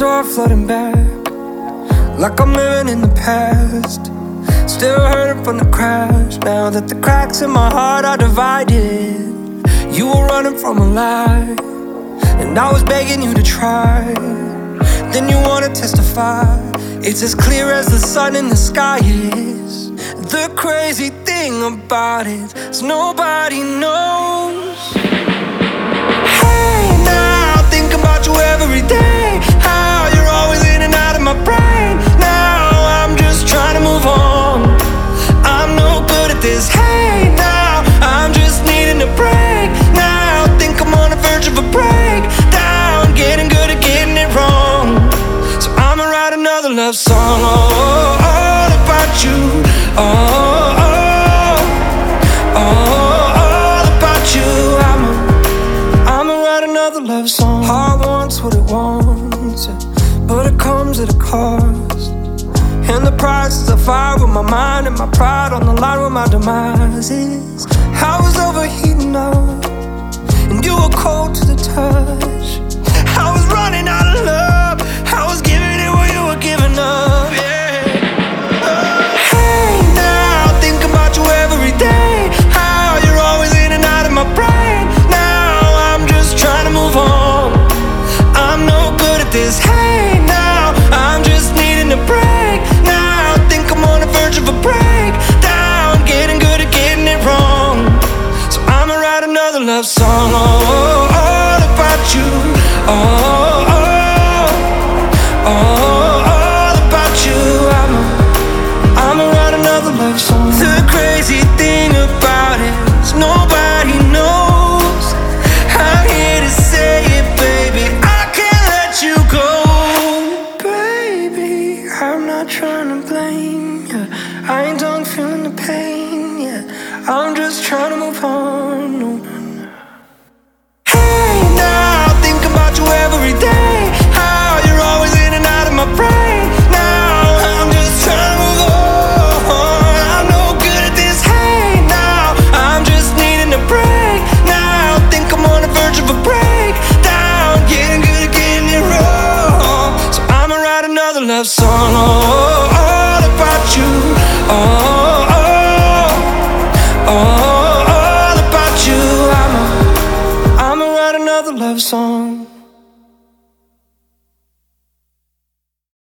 Are flooding back, like I'm living in the past. Still hurting from the crash. Now that the cracks in my heart are divided, you were running from a lie, and I was begging you to try. Then you wanna testify. It's as clear as the sun in the sky is. The crazy thing about it is nobody knows. Love song. Oh, all about you. Oh, oh, oh, all about you. I'ma I'ma write another love song. Heart wants what it wants, but it comes at a cost. And the price is a fire with my mind and my pride on the line with my demise. is. I was overheating up, and you were cold to the touch. Love song. Oh, all about you. Oh, oh, oh, all about you. I'ma I'ma write another love song. The crazy thing about it is nobody knows. I'm here to say it, baby. I can't let you go, baby. I'm not trying to blame you. I ain't done feeling the pain yet. I'm just trying to move on. No, love song oh, all about you. Oh, oh, oh, all about you. I'ma, I'ma write another love song.